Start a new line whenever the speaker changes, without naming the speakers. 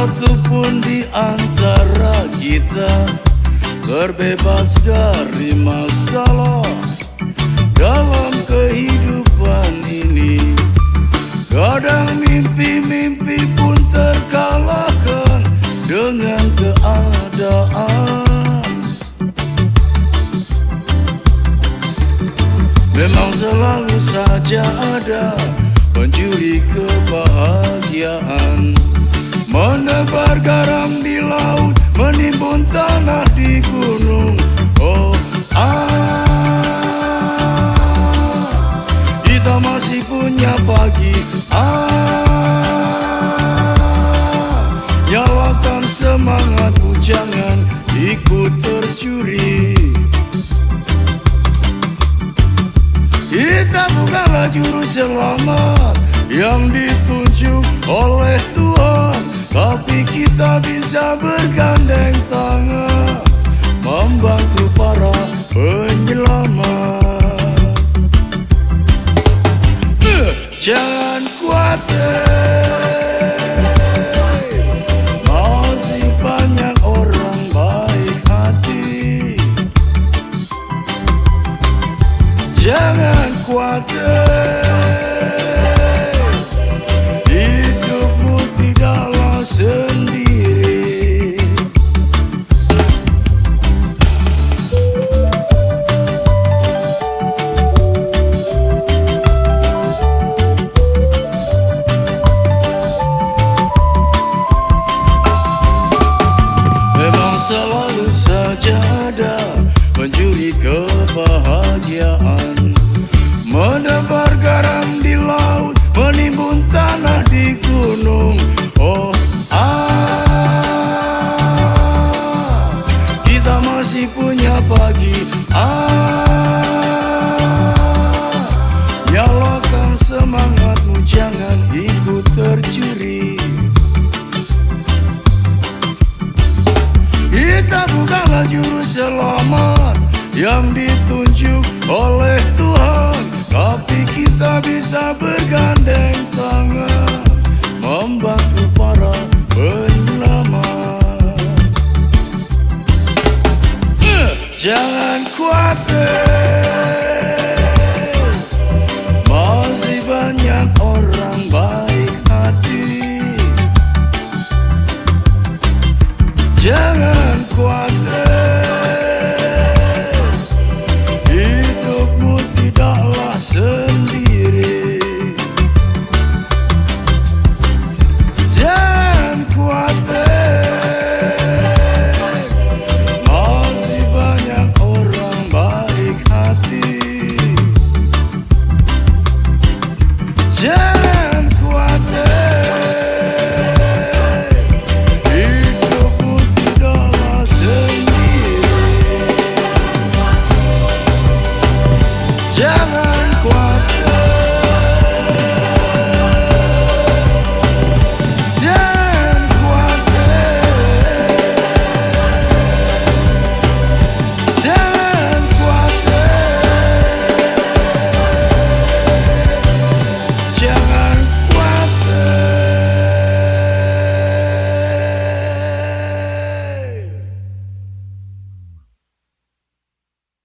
satupun di antara kita Terbebas dari masalah dalam kehidupan ini. Kadang mimpi-mimpi pun terkalahkan dengan keadaan. Memang selalu saja ada pencuri kebahagiaan. Menebar garam di laut Menimbun tanah di gunung. Oh ah. Kita masih punya pagi. Ah. Nyalakan semangatmu Jangan ikut tercuri. Kita bukanlah juru selamat Yang ditunjuk oleh Tuhan kita bisa bergandeng tangan Membantu para penyelamat. Uh, Jangan khawatir Masih banyak orang baik hati. Jangan khawatir kebahagiaan. Menebar garam di laut Menimbun tanah di gunung. Oh ah Kita masih punya pagi. Ah Nyalakan semangatmu Jangan ikut tercuri. Kita bukanlah juru selamat yang ditunjuk oleh Tuhan. Tapi kita bisa bergandeng tangan Membantu para penyelamat. Uh, Jangan khawatir Masih banyak orang baik hati. Jangan khawatir